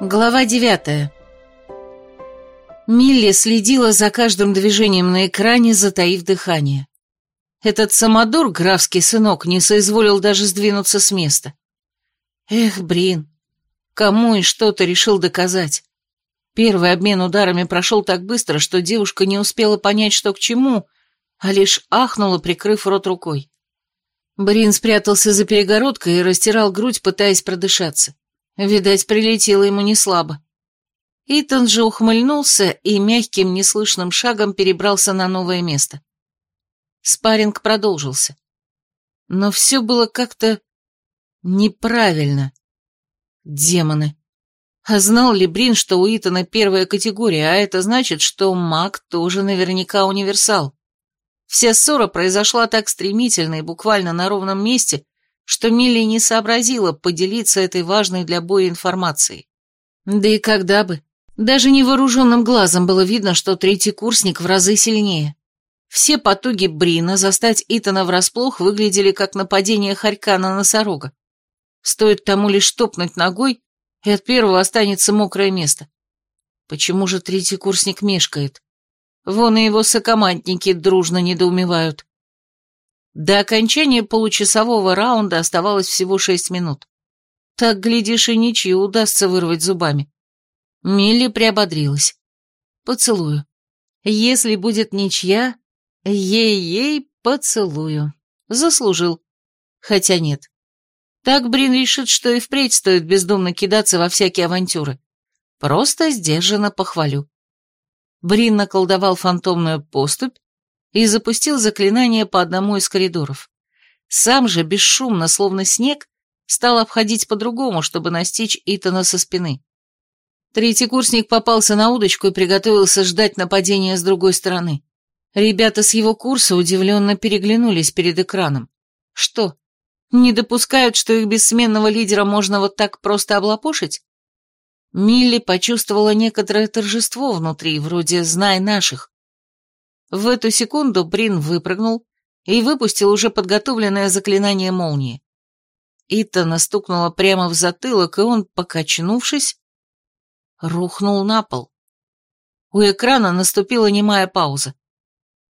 Глава девятая. Милли следила за каждым движением на экране, затаив дыхание. Этот самодур, графский сынок, не соизволил даже сдвинуться с места. Эх, Брин, кому и что то решил доказать? Первый обмен ударами прошел так быстро, что девушка не успела понять, что к чему, а лишь ахнула, прикрыв рот рукой. Брин спрятался за перегородкой и растирал грудь, пытаясь продышаться. Видать, прилетело ему не слабо. Итан же ухмыльнулся и мягким, неслышным шагом перебрался на новое место. Спарринг продолжился. Но все было как-то неправильно. Демоны. А знал ли Брин, что у Итана первая категория, а это значит, что маг тоже наверняка универсал? Вся ссора произошла так стремительно и буквально на ровном месте, что Милли не сообразила поделиться этой важной для боя информацией. Да и когда бы. Даже невооруженным глазом было видно, что третий курсник в разы сильнее. Все потуги Брина застать Итана врасплох выглядели как нападение хорька на носорога. Стоит тому лишь топнуть ногой, и от первого останется мокрое место. Почему же третий курсник мешкает? Вон и его сокомандники дружно недоумевают. До окончания получасового раунда оставалось всего шесть минут. Так, глядишь, и ничью удастся вырвать зубами. Милли приободрилась. Поцелую. Если будет ничья, ей-ей поцелую. Заслужил. Хотя нет. Так Брин решит, что и впредь стоит бездумно кидаться во всякие авантюры. Просто сдержанно похвалю. Брин наколдовал фантомную поступь, и запустил заклинание по одному из коридоров. Сам же, бесшумно, словно снег, стал обходить по-другому, чтобы настичь Итана со спины. Третий курсник попался на удочку и приготовился ждать нападения с другой стороны. Ребята с его курса удивленно переглянулись перед экраном. Что, не допускают, что их бессменного лидера можно вот так просто облапошить? Милли почувствовала некоторое торжество внутри, вроде «знай наших». В эту секунду Брин выпрыгнул и выпустил уже подготовленное заклинание молнии. Итана стукнула прямо в затылок, и он, покачнувшись, рухнул на пол. У экрана наступила немая пауза.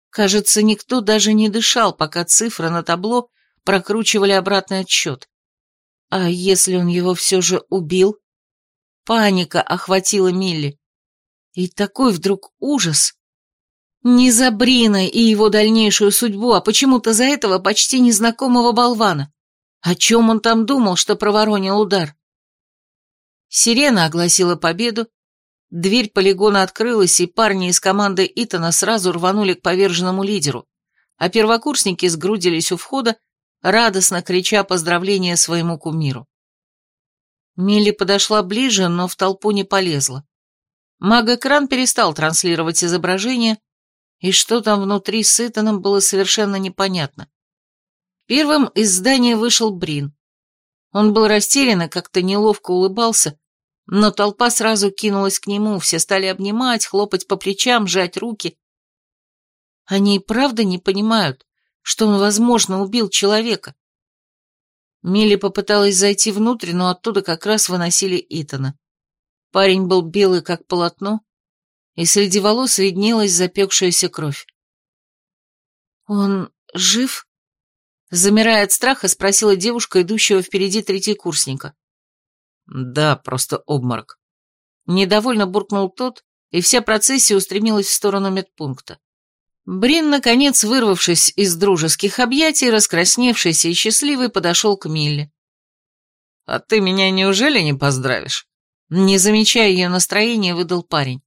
Кажется, никто даже не дышал, пока цифры на табло прокручивали обратный отсчет. А если он его все же убил? Паника охватила Милли. И такой вдруг ужас. Не за Брина и его дальнейшую судьбу, а почему-то за этого почти незнакомого болвана. О чем он там думал, что проворонил удар? Сирена огласила победу, дверь полигона открылась, и парни из команды Итана сразу рванули к поверженному лидеру, а первокурсники сгрудились у входа, радостно крича поздравления своему кумиру. Милли подошла ближе, но в толпу не полезла. Маг-экран перестал транслировать изображение, и что там внутри с Итаном было совершенно непонятно. Первым из здания вышел Брин. Он был растерян и как-то неловко улыбался, но толпа сразу кинулась к нему, все стали обнимать, хлопать по плечам, сжать руки. Они и правда не понимают, что он, возможно, убил человека. Милли попыталась зайти внутрь, но оттуда как раз выносили Итана. Парень был белый, как полотно, и среди волос виднелась запекшаяся кровь. «Он жив?» Замирая от страха, спросила девушка, идущего впереди третьекурсника. «Да, просто обморок». Недовольно буркнул тот, и вся процессия устремилась в сторону медпункта. Брин, наконец, вырвавшись из дружеских объятий, раскрасневшийся и счастливый, подошел к Милле. «А ты меня неужели не поздравишь?» Не замечая ее настроения, выдал парень.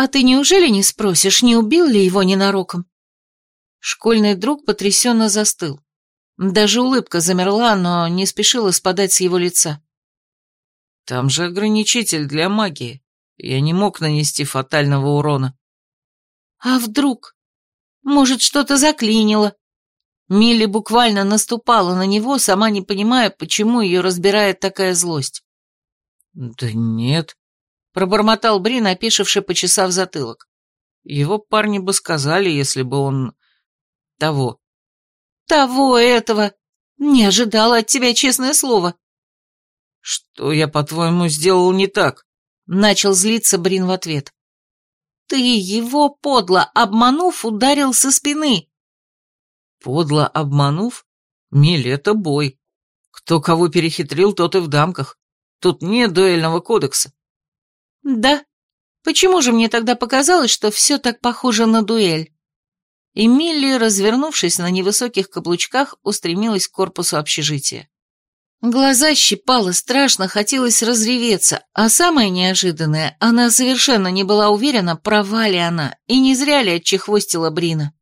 «А ты неужели не спросишь, не убил ли его ненароком?» Школьный друг потрясенно застыл. Даже улыбка замерла, но не спешила спадать с его лица. «Там же ограничитель для магии. Я не мог нанести фатального урона». «А вдруг? Может, что-то заклинило?» Милли буквально наступала на него, сама не понимая, почему ее разбирает такая злость. «Да нет», Пробормотал Брин, опешивший, почесав затылок. Его парни бы сказали, если бы он... того. Того этого. Не ожидала от тебя, честное слово. Что я, по-твоему, сделал не так? Начал злиться Брин в ответ. Ты его, подло обманув, ударил со спины. Подло обманув? Миль, это бой. Кто кого перехитрил, тот и в дамках. Тут нет дуэльного кодекса. Да. Почему же мне тогда показалось, что все так похоже на дуэль? И Милли, развернувшись на невысоких каблучках, устремилась к корпусу общежития. Глаза щипало, страшно, хотелось разреветься, а самое неожиданное, она совершенно не была уверена, права ли она, и не зря ли отчехвостила Брина.